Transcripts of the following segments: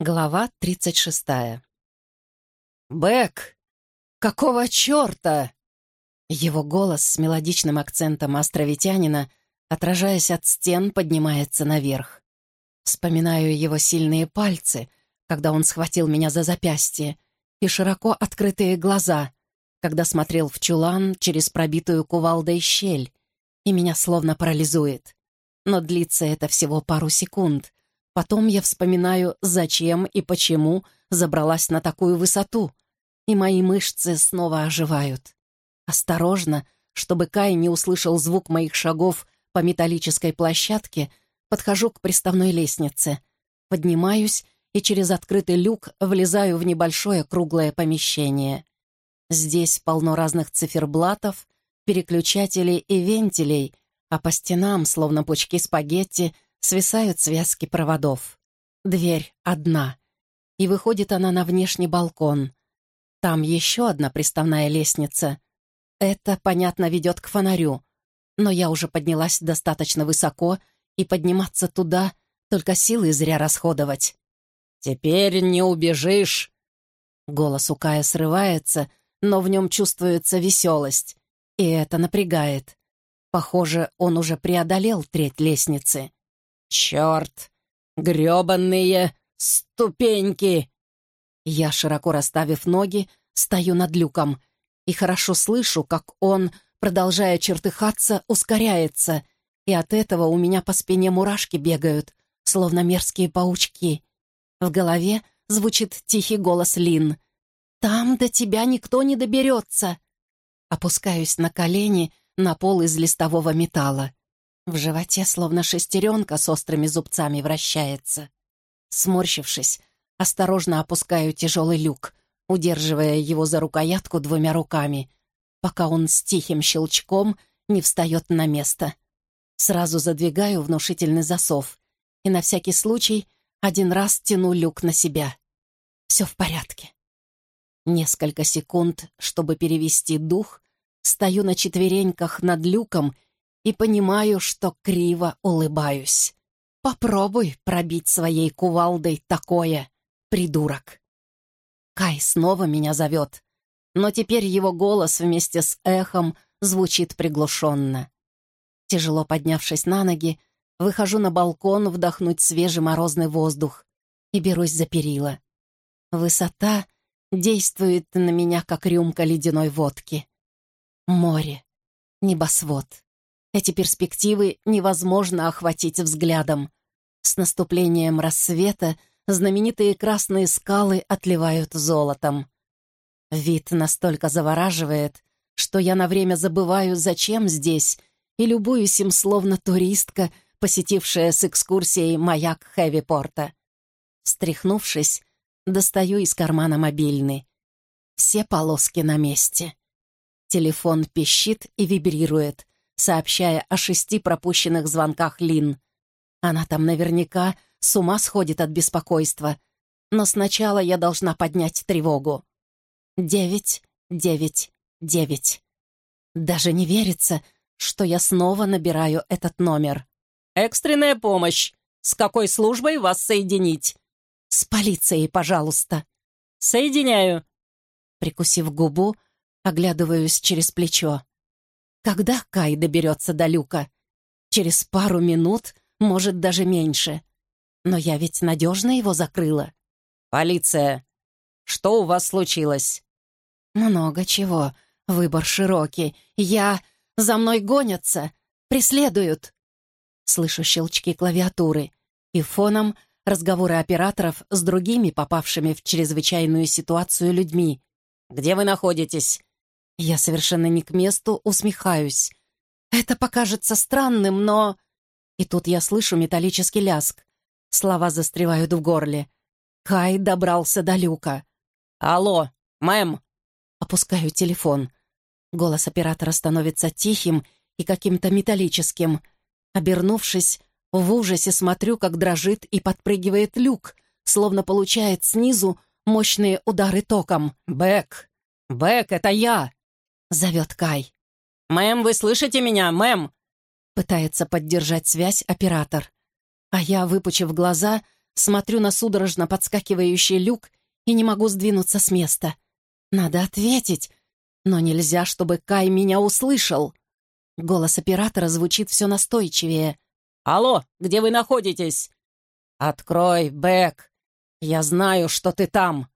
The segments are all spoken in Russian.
Глава 36. «Бэк! Какого черта?» Его голос с мелодичным акцентом островитянина, отражаясь от стен, поднимается наверх. Вспоминаю его сильные пальцы, когда он схватил меня за запястье, и широко открытые глаза, когда смотрел в чулан через пробитую кувалдой щель, и меня словно парализует. Но длится это всего пару секунд — Потом я вспоминаю, зачем и почему забралась на такую высоту, и мои мышцы снова оживают. Осторожно, чтобы Кай не услышал звук моих шагов по металлической площадке, подхожу к приставной лестнице, поднимаюсь и через открытый люк влезаю в небольшое круглое помещение. Здесь полно разных циферблатов, переключателей и вентилей, а по стенам, словно пучки спагетти, свисают связки проводов. Дверь одна, и выходит она на внешний балкон. Там еще одна приставная лестница. Это, понятно, ведет к фонарю, но я уже поднялась достаточно высоко, и подниматься туда только силы зря расходовать. «Теперь не убежишь!» Голос у Кая срывается, но в нем чувствуется веселость, и это напрягает. Похоже, он уже преодолел треть лестницы. «Черт! грёбаные ступеньки!» Я, широко расставив ноги, стою над люком и хорошо слышу, как он, продолжая чертыхаться, ускоряется, и от этого у меня по спине мурашки бегают, словно мерзкие паучки. В голове звучит тихий голос Лин. «Там до тебя никто не доберется!» Опускаюсь на колени на пол из листового металла. В животе словно шестеренка с острыми зубцами вращается. Сморщившись, осторожно опускаю тяжелый люк, удерживая его за рукоятку двумя руками, пока он с тихим щелчком не встает на место. Сразу задвигаю внушительный засов и на всякий случай один раз тяну люк на себя. Все в порядке. Несколько секунд, чтобы перевести дух, стою на четвереньках над люком и понимаю, что криво улыбаюсь. Попробуй пробить своей кувалдой такое, придурок. Кай снова меня зовет, но теперь его голос вместе с эхом звучит приглушенно. Тяжело поднявшись на ноги, выхожу на балкон вдохнуть свежий морозный воздух и берусь за перила. Высота действует на меня, как рюмка ледяной водки. Море, небосвод. Эти перспективы невозможно охватить взглядом. С наступлением рассвета знаменитые красные скалы отливают золотом. Вид настолько завораживает, что я на время забываю, зачем здесь, и любуюсь им словно туристка, посетившая с экскурсией маяк Хэви-порта. Стряхнувшись, достаю из кармана мобильный. Все полоски на месте. Телефон пищит и вибрирует — сообщая о шести пропущенных звонках Лин. Она там наверняка с ума сходит от беспокойства. Но сначала я должна поднять тревогу. Девять, девять, девять. Даже не верится, что я снова набираю этот номер. «Экстренная помощь! С какой службой вас соединить?» «С полицией, пожалуйста». «Соединяю». Прикусив губу, оглядываюсь через плечо. Когда Кай доберется до люка? Через пару минут, может, даже меньше. Но я ведь надежно его закрыла. «Полиция! Что у вас случилось?» «Много чего. Выбор широкий. Я... За мной гонятся. Преследуют». Слышу щелчки клавиатуры. И фоном разговоры операторов с другими попавшими в чрезвычайную ситуацию людьми. «Где вы находитесь? Я совершенно не к месту усмехаюсь. Это покажется странным, но... И тут я слышу металлический ляск. Слова застревают в горле. Кай добрался до люка. «Алло, мэм!» Опускаю телефон. Голос оператора становится тихим и каким-то металлическим. Обернувшись, в ужасе смотрю, как дрожит и подпрыгивает люк, словно получает снизу мощные удары током. «Бэк! Бэк, это я!» — зовет Кай. «Мэм, вы слышите меня, мэм?» Пытается поддержать связь оператор. А я, выпучив глаза, смотрю на судорожно подскакивающий люк и не могу сдвинуться с места. Надо ответить, но нельзя, чтобы Кай меня услышал. Голос оператора звучит все настойчивее. «Алло, где вы находитесь?» «Открой, Бэк! Я знаю, что ты там!»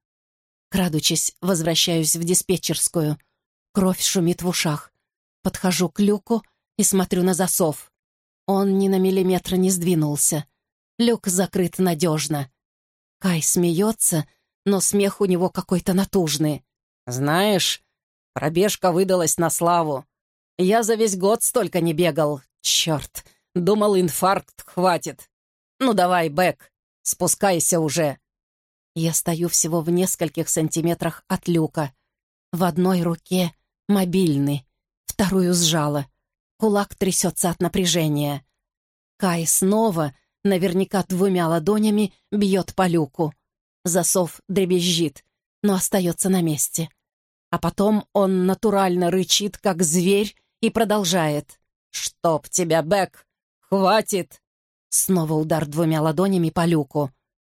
Крадучись, возвращаюсь в диспетчерскую. Кровь шумит в ушах. Подхожу к люку и смотрю на засов. Он ни на миллиметр не сдвинулся. Люк закрыт надежно. Кай смеется, но смех у него какой-то натужный. «Знаешь, пробежка выдалась на славу. Я за весь год столько не бегал. Черт, думал, инфаркт хватит. Ну давай, Бэк, спускайся уже». Я стою всего в нескольких сантиметрах от люка. В одной руке мобильный, вторую сжала. Кулак трясется от напряжения. Кай снова, наверняка двумя ладонями, бьет по люку. Засов дребезжит, но остается на месте. А потом он натурально рычит, как зверь, и продолжает. «Чтоб тебя, Бэк! Хватит!» Снова удар двумя ладонями по люку.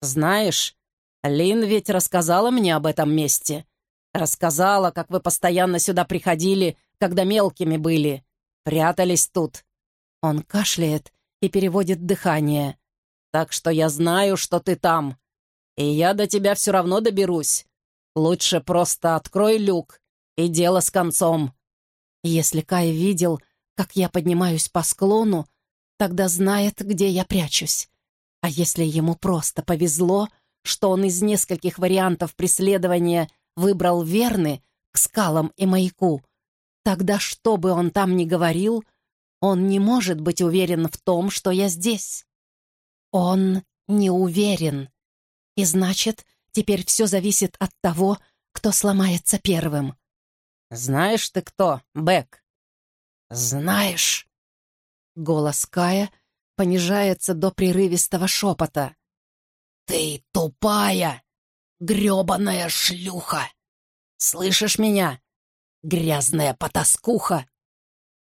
«Знаешь, Лин ведь рассказала мне об этом месте. Рассказала, как вы постоянно сюда приходили, когда мелкими были. Прятались тут». Он кашляет и переводит дыхание. «Так что я знаю, что ты там. И я до тебя все равно доберусь. Лучше просто открой люк, и дело с концом». Если Кай видел, как я поднимаюсь по склону, тогда знает, где я прячусь. А если ему просто повезло, что он из нескольких вариантов преследования выбрал верный к скалам и маяку, тогда что бы он там ни говорил, он не может быть уверен в том, что я здесь. Он не уверен. И значит, теперь все зависит от того, кто сломается первым. «Знаешь ты кто, Бэк?» «Знаешь?» Голос Кая понижается до прерывистого шепота. «Ты тупая, грёбаная шлюха! Слышишь меня, грязная потаскуха?»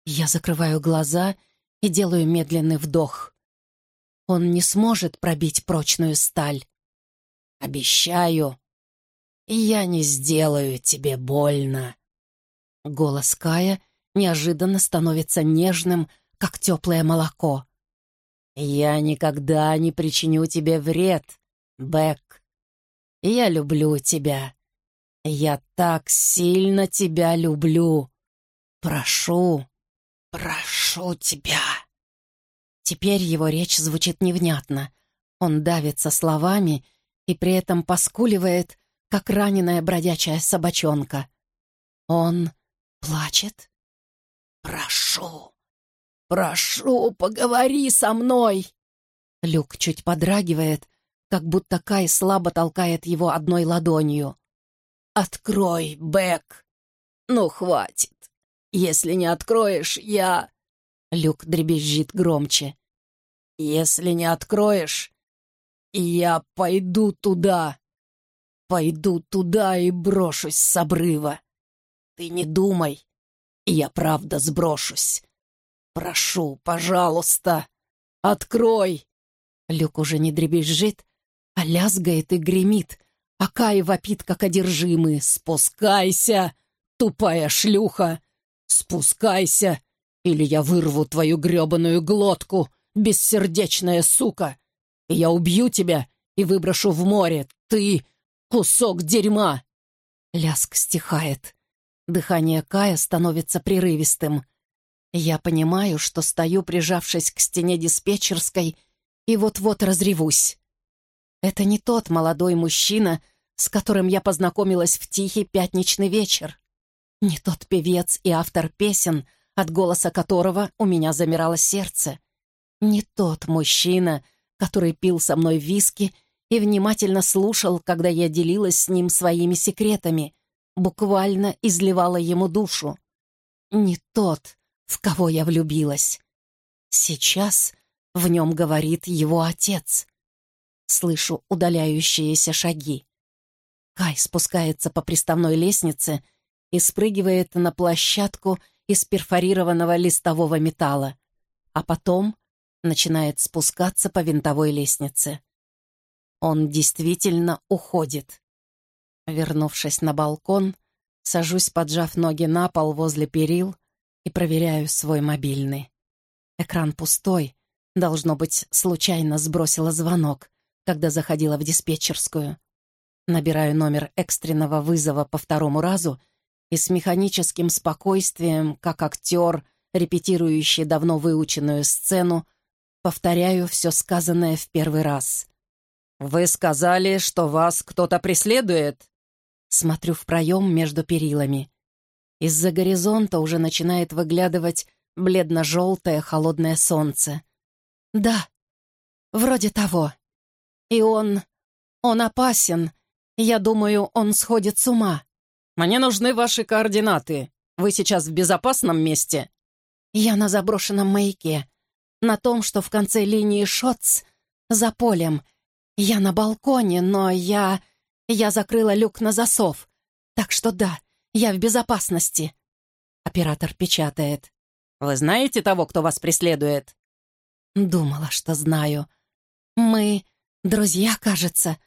Я закрываю глаза и делаю медленный вдох. Он не сможет пробить прочную сталь. Обещаю, я не сделаю тебе больно. Голос Кая неожиданно становится нежным, как теплое молоко. «Я никогда не причиню тебе вред, Бэк. Я люблю тебя. Я так сильно тебя люблю. Прошу, прошу тебя». Теперь его речь звучит невнятно. Он давится словами и при этом поскуливает, как раненая бродячая собачонка. Он плачет. «Прошу, прошу, поговори со мной!» Люк чуть подрагивает, как будто Кай слабо толкает его одной ладонью. «Открой, Бэк!» «Ну, хватит. Если не откроешь, я...» Люк дребезжит громче. «Если не откроешь, я пойду туда. Пойду туда и брошусь с обрыва. Ты не думай, я правда сброшусь. Прошу, пожалуйста, открой!» Люк уже не дребезжит, а лязгает и гремит, а Кай вопит, как одержимый. «Спускайся, тупая шлюха! Спускайся, или я вырву твою гребаную глотку, бессердечная сука! И я убью тебя и выброшу в море! Ты — кусок дерьма!» Ляск стихает. Дыхание Кая становится прерывистым. Я понимаю, что стою, прижавшись к стене диспетчерской, и вот-вот разревусь. Это не тот молодой мужчина, с которым я познакомилась в тихий пятничный вечер. Не тот певец и автор песен, от голоса которого у меня замирало сердце. Не тот мужчина, который пил со мной виски и внимательно слушал, когда я делилась с ним своими секретами, буквально изливала ему душу. Не тот, в кого я влюбилась. Сейчас в нем говорит его отец. Слышу удаляющиеся шаги. Кай спускается по приставной лестнице и спрыгивает на площадку из перфорированного листового металла, а потом начинает спускаться по винтовой лестнице. Он действительно уходит. Вернувшись на балкон, сажусь, поджав ноги на пол возле перил и проверяю свой мобильный. Экран пустой, должно быть, случайно сбросила звонок, когда заходила в диспетчерскую. Набираю номер экстренного вызова по второму разу и с механическим спокойствием, как актер, репетирующий давно выученную сцену, повторяю все сказанное в первый раз. «Вы сказали, что вас кто-то преследует?» Смотрю в проем между перилами. Из-за горизонта уже начинает выглядывать бледно-желтое холодное солнце. «Да, вроде того. И он... он опасен, я думаю, он сходит с ума. Мне нужны ваши координаты. Вы сейчас в безопасном месте?» «Я на заброшенном маяке. На том, что в конце линии Шотц, за полем. Я на балконе, но я... Я закрыла люк на засов. Так что да, я в безопасности». Оператор печатает. «Вы знаете того, кто вас преследует?» Думала, что знаю. «Мы... друзья, кажется.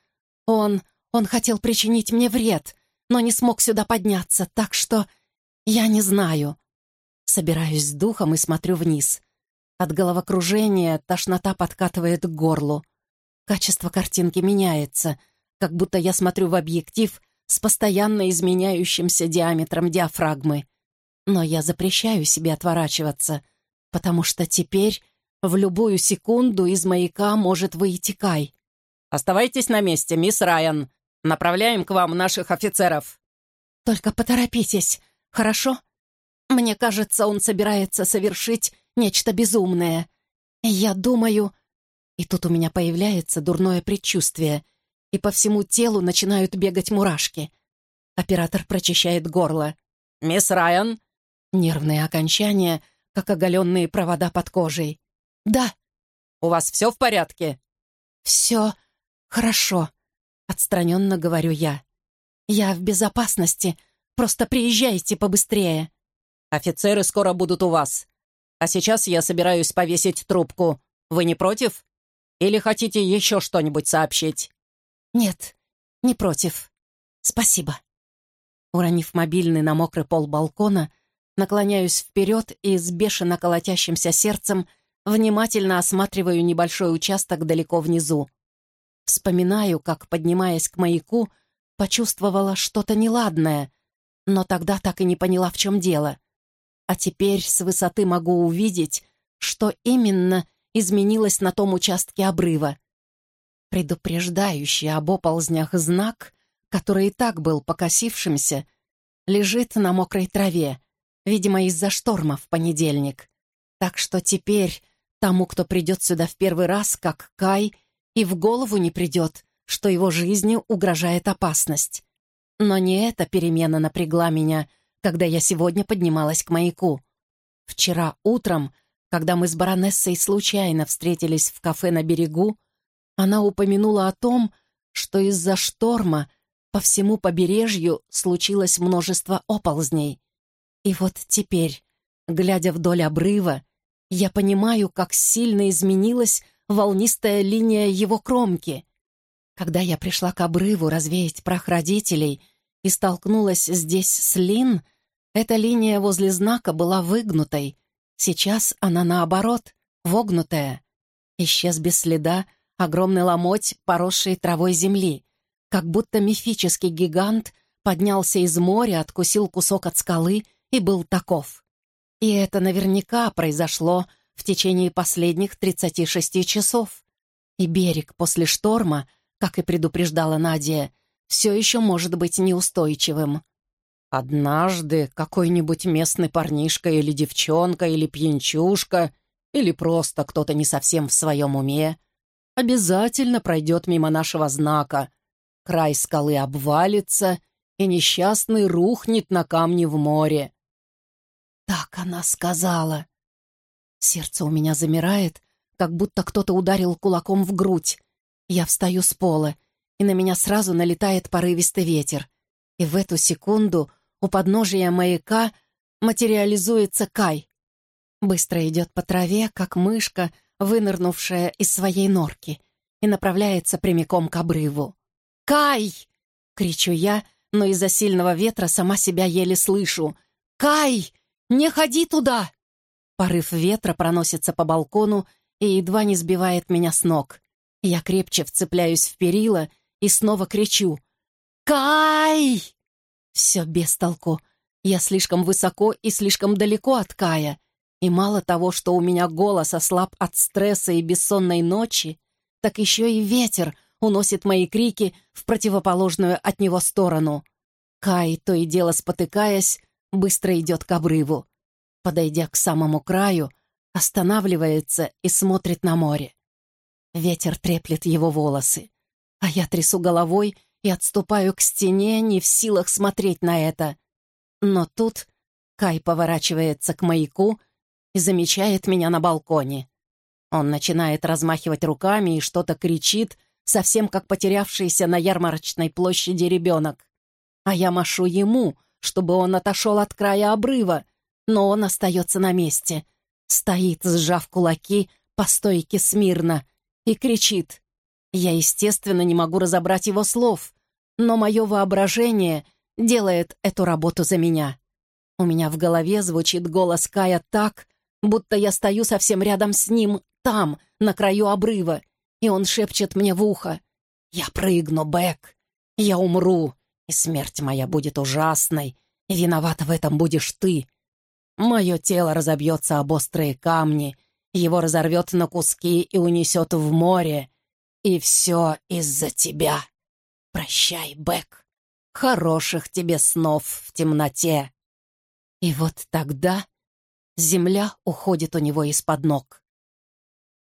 Он... Он хотел причинить мне вред, но не смог сюда подняться, так что я не знаю. Собираюсь с духом и смотрю вниз. От головокружения тошнота подкатывает к горлу. Качество картинки меняется, как будто я смотрю в объектив с постоянно изменяющимся диаметром диафрагмы. Но я запрещаю себе отворачиваться, потому что теперь в любую секунду из маяка может выйти Кай. «Оставайтесь на месте, мисс Райан», Направляем к вам наших офицеров». «Только поторопитесь, хорошо? Мне кажется, он собирается совершить нечто безумное. Я думаю...» И тут у меня появляется дурное предчувствие, и по всему телу начинают бегать мурашки. Оператор прочищает горло. «Мисс Райан?» Нервные окончания, как оголенные провода под кожей. «Да». «У вас все в порядке?» «Все хорошо», Отстраненно говорю я. «Я в безопасности. Просто приезжайте побыстрее». «Офицеры скоро будут у вас. А сейчас я собираюсь повесить трубку. Вы не против? Или хотите еще что-нибудь сообщить?» «Нет, не против. Спасибо». Уронив мобильный на мокрый пол балкона, наклоняюсь вперед и с бешено колотящимся сердцем внимательно осматриваю небольшой участок далеко внизу. Вспоминаю, как, поднимаясь к маяку, почувствовала что-то неладное, но тогда так и не поняла, в чем дело. А теперь с высоты могу увидеть, что именно изменилось на том участке обрыва. Предупреждающий об оползнях знак, который и так был покосившимся, лежит на мокрой траве, видимо, из-за шторма в понедельник. Так что теперь тому, кто придет сюда в первый раз, как Кай — и в голову не придет, что его жизни угрожает опасность. Но не эта перемена напрягла меня, когда я сегодня поднималась к маяку. Вчера утром, когда мы с баронессой случайно встретились в кафе на берегу, она упомянула о том, что из-за шторма по всему побережью случилось множество оползней. И вот теперь, глядя вдоль обрыва, я понимаю, как сильно изменилась волнистая линия его кромки. Когда я пришла к обрыву развеять прах родителей и столкнулась здесь с Лин, эта линия возле знака была выгнутой. Сейчас она, наоборот, вогнутая. Исчез без следа огромный ломоть, поросший травой земли, как будто мифический гигант поднялся из моря, откусил кусок от скалы и был таков. И это наверняка произошло в течение последних 36 часов. И берег после шторма, как и предупреждала Надя, все еще может быть неустойчивым. Однажды какой-нибудь местный парнишка или девчонка или пьянчушка или просто кто-то не совсем в своем уме обязательно пройдет мимо нашего знака. Край скалы обвалится, и несчастный рухнет на камни в море. Так она сказала. Сердце у меня замирает, как будто кто-то ударил кулаком в грудь. Я встаю с пола, и на меня сразу налетает порывистый ветер. И в эту секунду у подножия маяка материализуется Кай. Быстро идет по траве, как мышка, вынырнувшая из своей норки, и направляется прямиком к обрыву. «Кай!» — кричу я, но из-за сильного ветра сама себя еле слышу. «Кай! Не ходи туда!» Порыв ветра проносится по балкону и едва не сбивает меня с ног. Я крепче вцепляюсь в перила и снова кричу. «Кай!» Все без толку. Я слишком высоко и слишком далеко от Кая. И мало того, что у меня голос ослаб от стресса и бессонной ночи, так еще и ветер уносит мои крики в противоположную от него сторону. Кай, то и дело спотыкаясь, быстро идет к обрыву. Подойдя к самому краю, останавливается и смотрит на море. Ветер треплет его волосы, а я трясу головой и отступаю к стене, не в силах смотреть на это. Но тут Кай поворачивается к маяку и замечает меня на балконе. Он начинает размахивать руками и что-то кричит, совсем как потерявшийся на ярмарочной площади ребенок. А я машу ему, чтобы он отошел от края обрыва, но он остается на месте, стоит, сжав кулаки по стойке смирно, и кричит. Я, естественно, не могу разобрать его слов, но мое воображение делает эту работу за меня. У меня в голове звучит голос Кая так, будто я стою совсем рядом с ним, там, на краю обрыва, и он шепчет мне в ухо. «Я прыгну, Бэк! Я умру, и смерть моя будет ужасной, и виновата в этом будешь ты. Мое тело разобьется об острые камни, его разорвет на куски и унесет в море, и все из-за тебя. Прощай, Бэк, хороших тебе снов в темноте». И вот тогда Земля уходит у него из-под ног.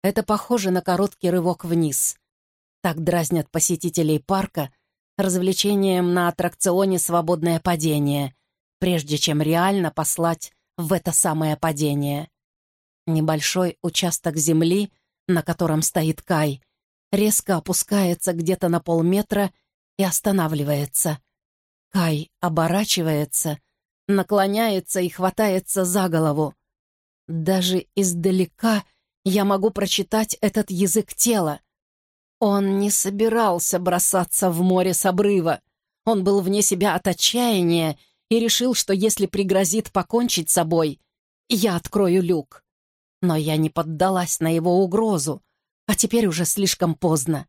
Это похоже на короткий рывок вниз. Так дразнят посетителей парка развлечением на аттракционе «Свободное падение», прежде чем реально послать в это самое падение. Небольшой участок земли, на котором стоит Кай, резко опускается где-то на полметра и останавливается. Кай оборачивается, наклоняется и хватается за голову. Даже издалека я могу прочитать этот язык тела. Он не собирался бросаться в море с обрыва. Он был вне себя от отчаяния и решил, что если пригрозит покончить с собой, я открою люк. Но я не поддалась на его угрозу, а теперь уже слишком поздно.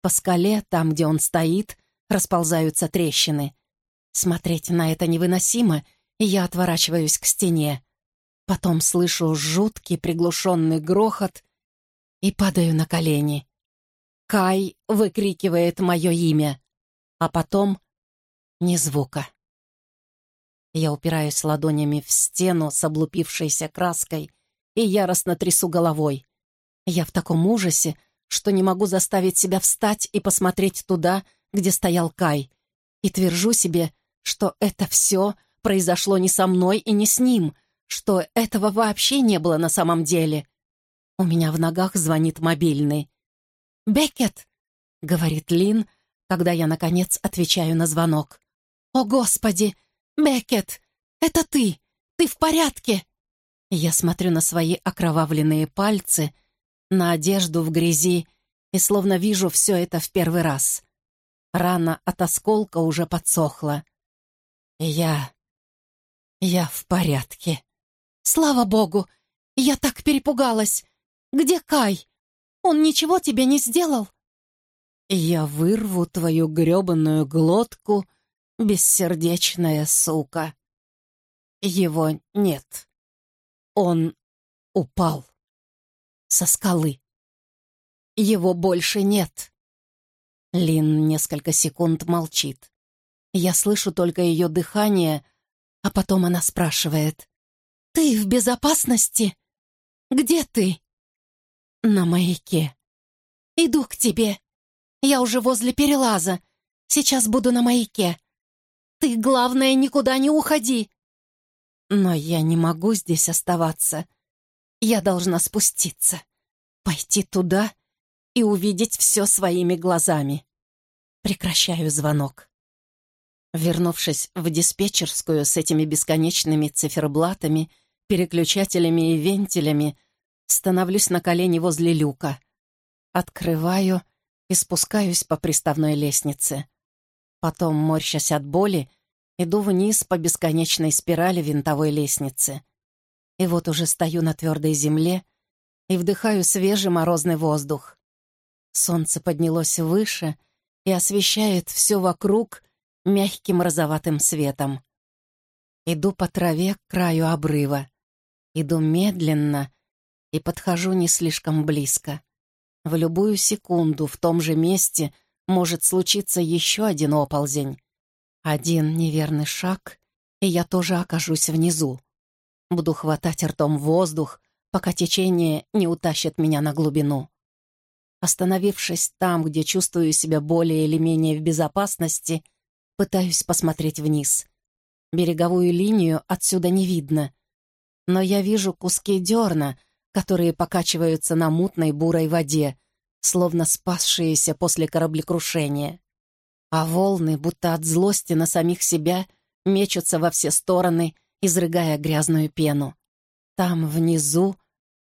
По скале, там, где он стоит, расползаются трещины. Смотреть на это невыносимо, и я отворачиваюсь к стене. Потом слышу жуткий приглушенный грохот и падаю на колени. Кай выкрикивает мое имя, а потом ни звука. Я упираюсь ладонями в стену с облупившейся краской и яростно трясу головой. Я в таком ужасе, что не могу заставить себя встать и посмотреть туда, где стоял Кай, и твержу себе, что это все произошло не со мной и не с ним, что этого вообще не было на самом деле. У меня в ногах звонит мобильный. «Беккет!» — говорит Лин, когда я, наконец, отвечаю на звонок. «О, Господи! Беккет! Это ты! Ты в порядке?» Я смотрю на свои окровавленные пальцы, на одежду в грязи и словно вижу все это в первый раз. Рана от осколка уже подсохла. Я... я в порядке. «Слава богу! Я так перепугалась! Где Кай? Он ничего тебе не сделал?» «Я вырву твою грёбаную глотку, бессердечная сука!» «Его нет. Он упал со скалы. Его больше нет». Лин несколько секунд молчит. Я слышу только ее дыхание, а потом она спрашивает. «Ты в безопасности? Где ты?» «На маяке. Иду к тебе. Я уже возле перелаза. Сейчас буду на маяке. Ты, главное, никуда не уходи!» «Но я не могу здесь оставаться. Я должна спуститься, пойти туда и увидеть все своими глазами. Прекращаю звонок. Вернувшись в диспетчерскую с этими бесконечными циферблатами, переключателями и вентилями, становлюсь на колени возле люка. Открываю и спускаюсь по приставной лестнице. Потом, морщась от боли, иду вниз по бесконечной спирали винтовой лестницы. И вот уже стою на твердой земле и вдыхаю свежий морозный воздух. Солнце поднялось выше и освещает все вокруг мягким розоватым светом. Иду по траве к краю обрыва. Иду медленно и подхожу не слишком близко. В любую секунду в том же месте может случиться еще один оползень. Один неверный шаг, и я тоже окажусь внизу. Буду хватать ртом воздух, пока течение не утащит меня на глубину. Остановившись там, где чувствую себя более или менее в безопасности, пытаюсь посмотреть вниз. Береговую линию отсюда не видно, но я вижу куски дерна, которые покачиваются на мутной бурой воде, словно спасшиеся после кораблекрушения. А волны, будто от злости на самих себя, мечутся во все стороны, изрыгая грязную пену. Там, внизу,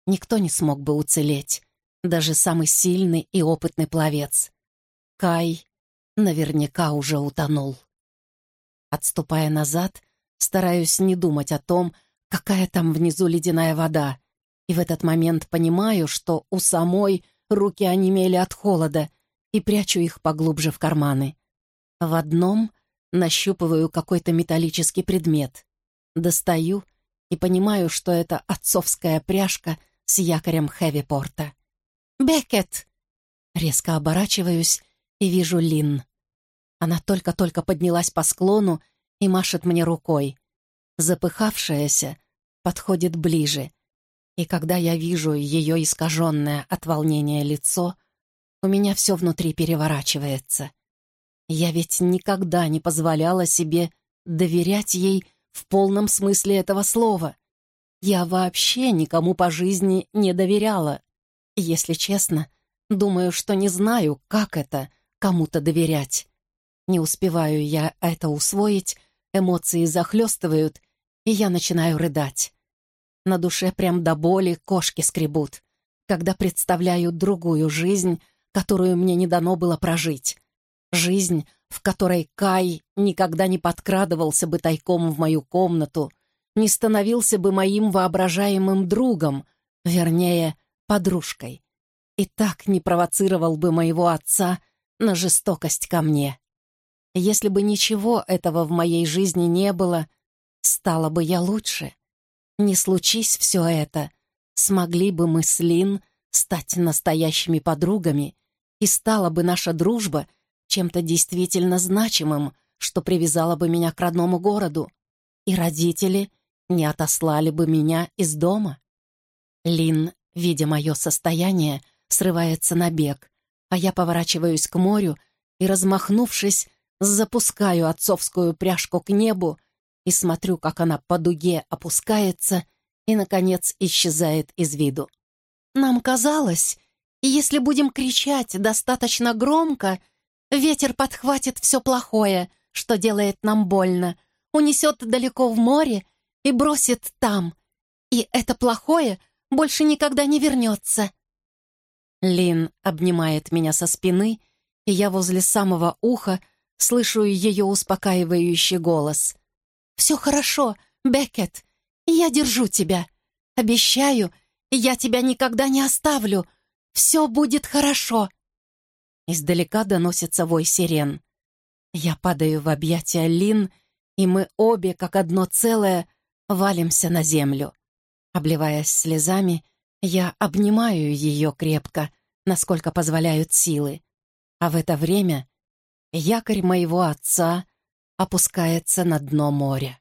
никто не смог бы уцелеть даже самый сильный и опытный пловец. Кай наверняка уже утонул. Отступая назад, стараюсь не думать о том, какая там внизу ледяная вода, и в этот момент понимаю, что у самой руки онемели от холода, и прячу их поглубже в карманы. В одном нащупываю какой-то металлический предмет. Достаю и понимаю, что это отцовская пряжка с якорем Хэвипорта. «Беккет!» Резко оборачиваюсь и вижу Лин. Она только-только поднялась по склону и машет мне рукой. Запыхавшаяся подходит ближе. И когда я вижу ее искаженное от волнения лицо, у меня все внутри переворачивается. Я ведь никогда не позволяла себе доверять ей в полном смысле этого слова. Я вообще никому по жизни не доверяла. Если честно, думаю, что не знаю, как это — кому-то доверять. Не успеваю я это усвоить, эмоции захлестывают, и я начинаю рыдать. На душе прям до боли кошки скребут, когда представляю другую жизнь, которую мне не дано было прожить. Жизнь, в которой Кай никогда не подкрадывался бы тайком в мою комнату, не становился бы моим воображаемым другом, вернее, подружкой, и так не провоцировал бы моего отца на жестокость ко мне. Если бы ничего этого в моей жизни не было, стало бы я лучше. Не случись все это, смогли бы мы с Лин стать настоящими подругами, и стала бы наша дружба чем-то действительно значимым, что привязало бы меня к родному городу, и родители не отослали бы меня из дома. Лин видя мое состояние, срывается на бег, а я поворачиваюсь к морю и, размахнувшись, запускаю отцовскую пряжку к небу и смотрю, как она по дуге опускается и, наконец, исчезает из виду. Нам казалось, если будем кричать достаточно громко, ветер подхватит все плохое, что делает нам больно, унесет далеко в море и бросит там. И это плохое — больше никогда не вернется. Лин обнимает меня со спины, и я возле самого уха слышу ее успокаивающий голос. «Все хорошо, Беккет, я держу тебя. Обещаю, я тебя никогда не оставлю. Все будет хорошо». Издалека доносится вой сирен. Я падаю в объятия Лин, и мы обе, как одно целое, валимся на землю. Обливаясь слезами, я обнимаю ее крепко, насколько позволяют силы. А в это время якорь моего отца опускается на дно моря.